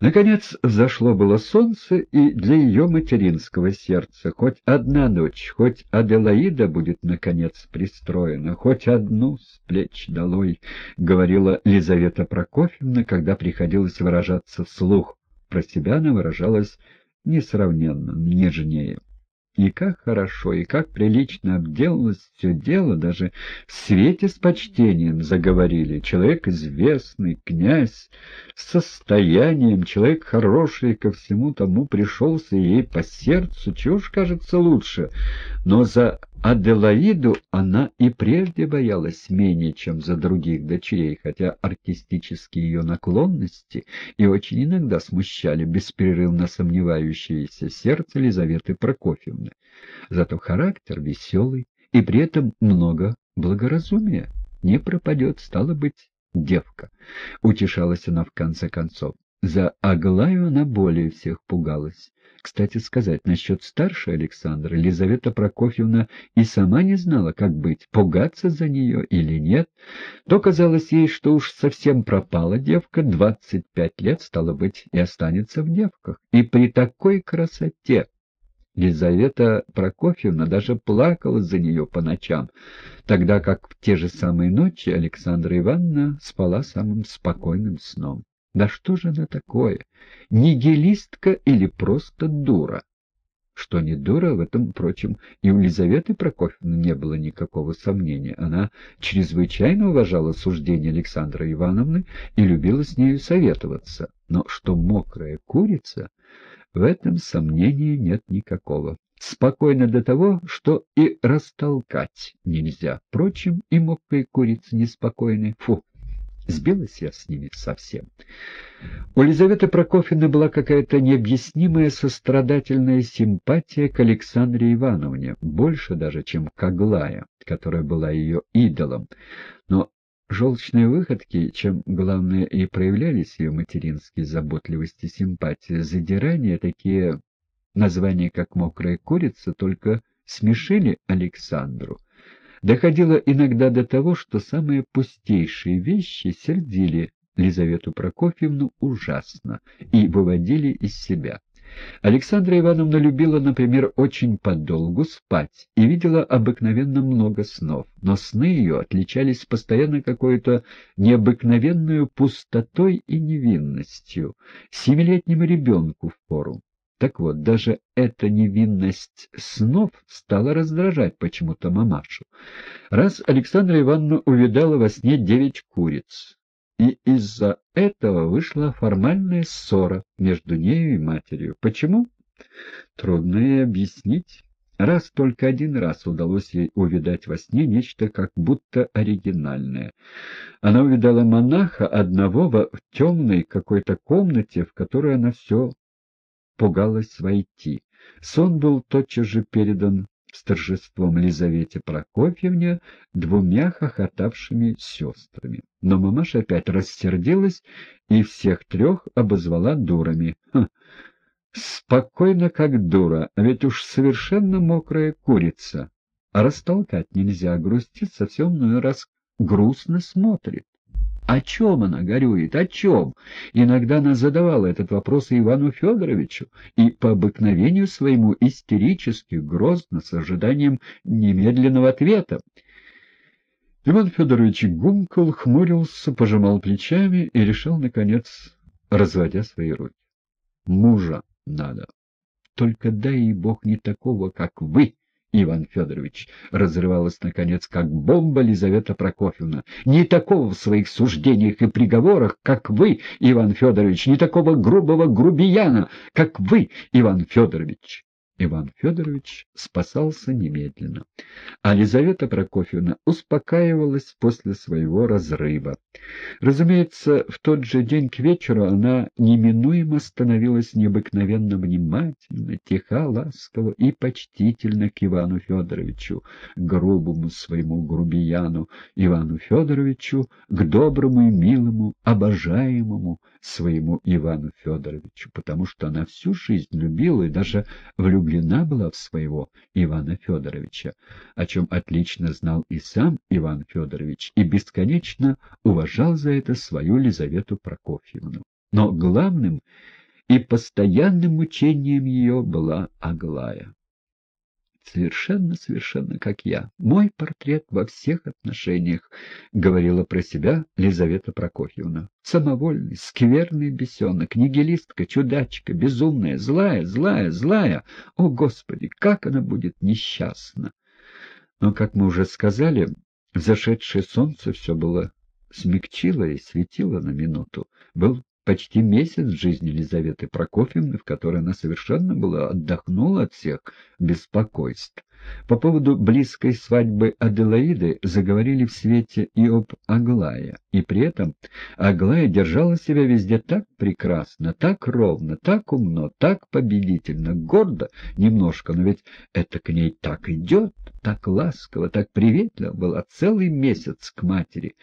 Наконец взошло было солнце, и для ее материнского сердца хоть одна ночь, хоть Аделаида будет, наконец, пристроена, хоть одну с плеч долой, — говорила Лизавета Прокофьевна, когда приходилось выражаться вслух. Про себя она выражалась несравненно нежнее. И как хорошо, и как прилично обделалось все дело, даже в свете с почтением заговорили. Человек известный, князь, с состоянием, человек хороший, ко всему тому пришелся ей по сердцу, чего ж кажется лучше. Но за Аделаиду она и прежде боялась менее, чем за других дочерей, хотя артистические ее наклонности и очень иногда смущали беспрерывно сомневающееся сердце Лизаветы Прокофьевны. Зато характер веселый и при этом много благоразумия. Не пропадет, стало быть, девка. Утешалась она в конце концов. За Аглаю она более всех пугалась. Кстати сказать, насчет старшей Александра Елизавета Прокофьевна и сама не знала, как быть, пугаться за нее или нет. То казалось ей, что уж совсем пропала девка, двадцать пять лет, стало быть, и останется в девках. И при такой красоте Елизавета Прокофьевна даже плакала за нее по ночам, тогда как в те же самые ночи Александра Ивановна спала самым спокойным сном. Да что же она такое? Нигилистка или просто дура? Что не дура, в этом, впрочем, и у Лизаветы Прокофьевны не было никакого сомнения. Она чрезвычайно уважала суждение Александры Ивановны и любила с нею советоваться. Но что мокрая курица, в этом сомнения нет никакого. Спокойно до того, что и растолкать нельзя. Впрочем, и мокрые курицы неспокойны. Фу! Сбилась я с ними совсем. У Лизаветы Прокофьевны была какая-то необъяснимая сострадательная симпатия к Александре Ивановне, больше даже, чем к Аглае, которая была ее идолом. Но желчные выходки, чем, главное, и проявлялись ее материнские заботливости и симпатии, задирания, такие названия, как «мокрая курица», только смешили Александру. Доходило иногда до того, что самые пустейшие вещи сердили Лизавету Прокофьевну ужасно и выводили из себя. Александра Ивановна любила, например, очень подолгу спать и видела обыкновенно много снов, но сны ее отличались постоянно какой-то необыкновенную пустотой и невинностью, семилетнему ребенку в пору. Так вот, даже эта невинность снов стала раздражать почему-то мамашу. Раз Александра Ивановна увидала во сне девять куриц, и из-за этого вышла формальная ссора между нею и матерью. Почему? Трудно и объяснить. Раз только один раз удалось ей увидать во сне нечто как будто оригинальное. Она увидала монаха одного в темной какой-то комнате, в которой она все пугалась войти. Сон был тотчас же передан с торжеством Лизавете Прокофьевне двумя хохотавшими сестрами. Но мамаша опять рассердилась и всех трех обозвала дурами. Спокойно, как дура, а ведь уж совершенно мокрая курица. А растолкать нельзя, грустит совсем иной раз грустно смотрит. О чем она горюет? О чем? Иногда она задавала этот вопрос Ивану Федоровичу, и по обыкновению своему истерически, грозно, с ожиданием немедленного ответа. Иван Федорович гумкал, хмурился, пожимал плечами и решил, наконец, разводя свои руки. Мужа надо. Только дай ей Бог не такого, как вы, Иван Федорович, разрывалась, наконец, как бомба Лизавета Прокофьевна. Не такого в своих суждениях и приговорах, как вы, Иван Федорович, не такого грубого грубияна, как вы, Иван Федорович. Иван Федорович спасался немедленно, а Лизавета Прокофьевна успокаивалась после своего разрыва. Разумеется, в тот же день к вечеру она неминуемо становилась необыкновенно внимательна, тиха, ласкова и почтительна к Ивану Федоровичу, грубому своему грубияну, Ивану Федоровичу, к доброму и милому, обожаемому своему Ивану Федоровичу, потому что она всю жизнь любила и даже влюблялась влюблена была в своего Ивана Федоровича, о чем отлично знал и сам Иван Федорович, и бесконечно уважал за это свою Лизавету Прокофьевну. Но главным и постоянным мучением ее была Аглая. Совершенно-совершенно как я. Мой портрет во всех отношениях, — говорила про себя Лизавета Прокофьевна. Самовольный, скверный бесенок, нигилистка, чудачка, безумная, злая, злая, злая. О, Господи, как она будет несчастна! Но, как мы уже сказали, зашедшее солнце все было смягчило и светило на минуту. Был почти месяц в жизни Елизаветы Прокофьевны, в которой она совершенно была отдохнула от всех беспокойств. По поводу близкой свадьбы Аделаиды заговорили в свете и об Аглае, и при этом Аглая держала себя везде так прекрасно, так ровно, так умно, так победительно, гордо немножко, но ведь это к ней так идет, так ласково, так приветливо была целый месяц к матери.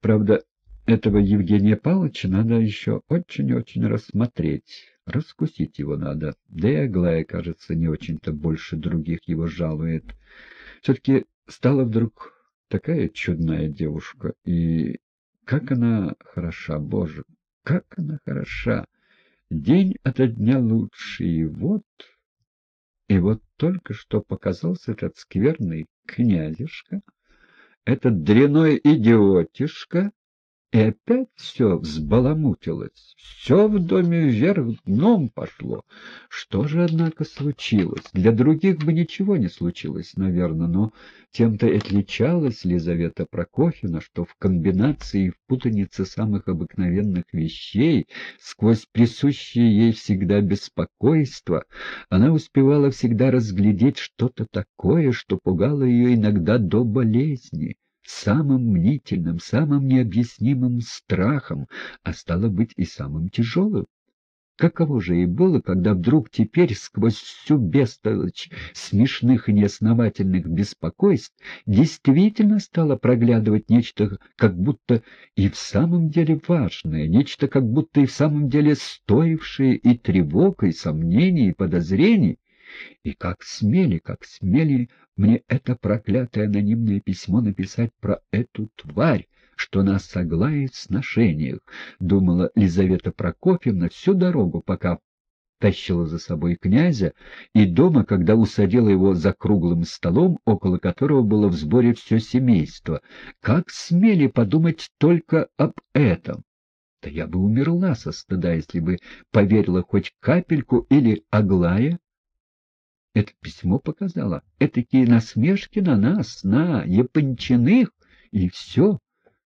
Правда, этого Евгения Павловича надо еще очень-очень рассмотреть. Раскусить его надо. Да и Аглая, кажется, не очень-то больше других его жалует. Все-таки стала вдруг такая чудная девушка. И как она хороша, Боже, как она хороша! День ото дня лучше. И вот... И вот только что показался этот скверный князешка, этот дряной идиотишка, и опять все взбаламутилось, все в доме вверх дном пошло. Что же, однако, случилось? Для других бы ничего не случилось, наверное, но тем-то и отличалась Лизавета Прокофьевна, что в комбинации и в путанице самых обыкновенных вещей, сквозь присущее ей всегда беспокойство, она успевала всегда разглядеть что-то такое, что пугало ее иногда до болезни самым мнительным, самым необъяснимым страхом, а стало быть и самым тяжелым. Каково же ей было, когда вдруг теперь сквозь всю бестолочь смешных и неосновательных беспокойств действительно стало проглядывать нечто как будто и в самом деле важное, нечто как будто и в самом деле стоившее и тревог, и сомнений, и подозрений, и как смели, как смели мне это проклятое анонимное письмо написать про эту тварь, что нас соглает в сношениях, — думала Лизавета Прокофьевна всю дорогу, пока тащила за собой князя, и дома, когда усадила его за круглым столом, около которого было в сборе все семейство. Как смели подумать только об этом? Да я бы умерла со стыда, если бы поверила хоть капельку или Аглая это письмо показало этакие насмешки на нас, на Япончиных, и все,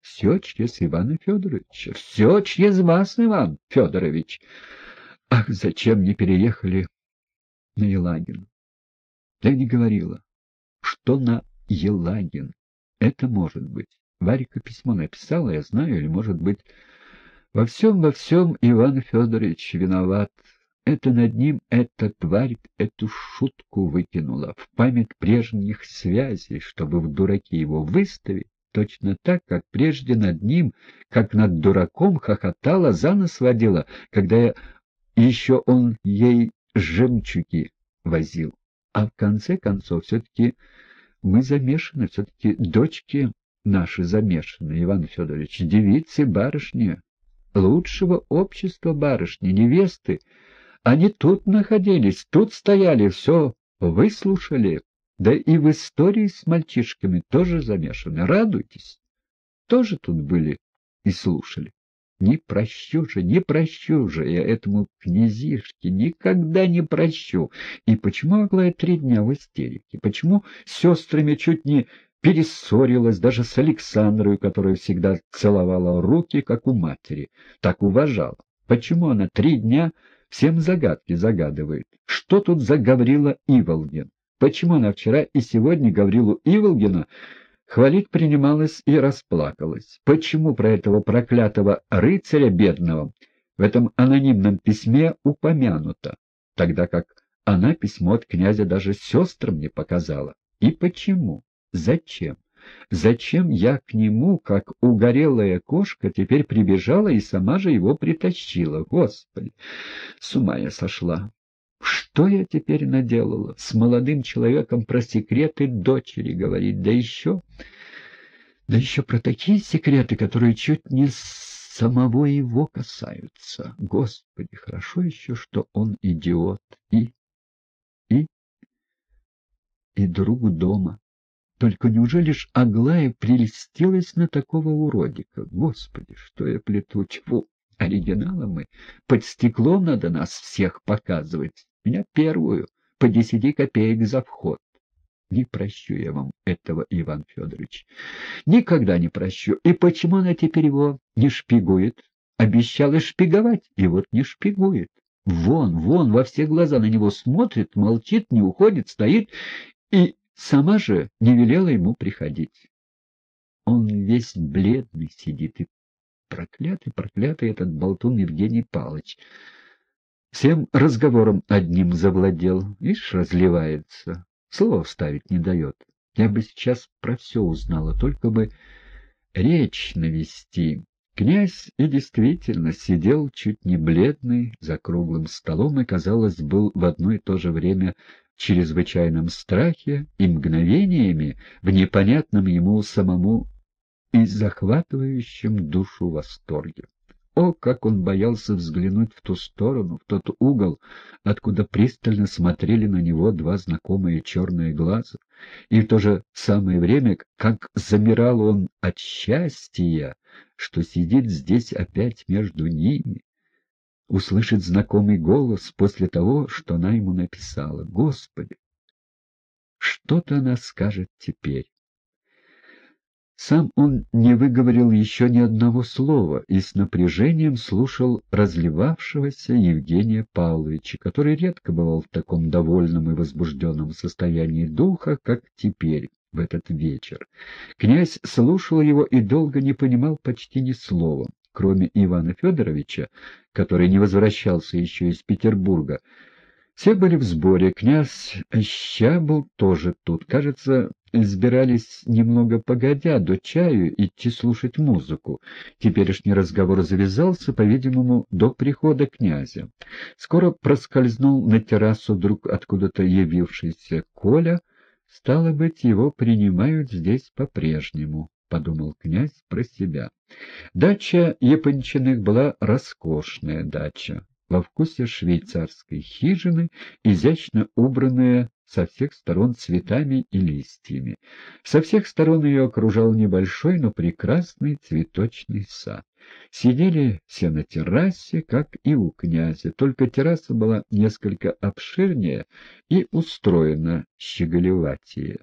все через Ивана Федоровича, все через вас, Иван Федорович. Ах, зачем не переехали на Елагин? Я не говорила, что на Елагин. Это может быть. Варика письмо написала, я знаю, или, может быть, во всем, во всем Иван Федорович виноват. Это над ним эта тварь эту шутку выкинула в память прежних связей, чтобы в дураки его выставить, точно так, как прежде над ним, как над дураком хохотала, за нос водила, когда еще он ей жемчуги возил. А в конце концов все-таки мы замешаны, все-таки дочки наши замешаны, Иван Федорович, девицы, барышни, лучшего общества барышни, невесты, они тут находились, тут стояли, все выслушали. Да и в истории с мальчишками тоже замешаны. Радуйтесь. Тоже тут были и слушали. Не прощу же, не прощу же я этому князишке, никогда не прощу. И почему Аглая три дня в истерике? Почему с сестрами чуть не перессорилась даже с Александрой, которая всегда целовала руки, как у матери, так уважала? Почему она три дня всем загадки загадывает. Что тут за Гаврила Иволгин? Почему она вчера и сегодня Гаврилу Иволгина хвалить принималась и расплакалась? Почему про этого проклятого рыцаря бедного в этом анонимном письме упомянуто, тогда как она письмо от князя даже сестрам не показала? И почему? Зачем? Зачем я к нему, как угорелая кошка, теперь прибежала и сама же его притащила? Господи, с ума я сошла. Что я теперь наделала? С молодым человеком про секреты дочери говорить, да еще... Да еще про такие секреты, которые чуть не самого его касаются. Господи, хорошо еще, что он идиот и... и... и друг дома. Только неужели ж Аглая прельстилась на такого уродика? Господи, что я плету? Чего? Оригинала мы. Под стеклом надо нас всех показывать. Меня первую, по десяти копеек за вход. Не прощу я вам этого, Иван Федорович. Никогда не прощу. И почему она теперь его не шпигует? Обещала шпиговать, и вот не шпигует. Вон, вон, во все глаза на него смотрит, молчит, не уходит, стоит и Сама же не велела ему приходить. Он весь бледный сидит, и проклятый, проклятый этот болтун Евгений Палыч. Всем разговором одним завладел, видишь, разливается, слова вставить не дает. Я бы сейчас про все узнала, только бы речь навести. Князь и действительно сидел чуть не бледный за круглым столом и, казалось, был в одно и то же время чрезвычайном страхе и мгновениями в непонятном ему самому и захватывающем душу восторге. О, как он боялся взглянуть в ту сторону, в тот угол, откуда пристально смотрели на него два знакомые черные глаза, и в то же самое время, как замирал он от счастья, что сидит здесь опять между ними, услышит знакомый голос после того, что она ему написала. Господи! Что-то она скажет теперь. Сам он не выговорил еще ни одного слова и с напряжением слушал разливавшегося Евгения Павловича, который редко бывал в таком довольном и возбужденном состоянии духа, как теперь, в этот вечер. Князь слушал его и долго не понимал почти ни слова кроме Ивана Федоровича, который не возвращался еще из Петербурга. Все были в сборе, князь Ща был тоже тут. Кажется, избирались немного погодя до чаю идти слушать музыку. Теперешний разговор завязался, по-видимому, до прихода князя. Скоро проскользнул на террасу вдруг откуда-то явившийся Коля. Стало быть, его принимают здесь по-прежнему. — подумал князь про себя. Дача Япончиных была роскошная дача, во вкусе швейцарской хижины, изящно убранная со всех сторон цветами и листьями. Со всех сторон ее окружал небольшой, но прекрасный цветочный сад. Сидели все на террасе, как и у князя, только терраса была несколько обширнее и устроена щеголеватее.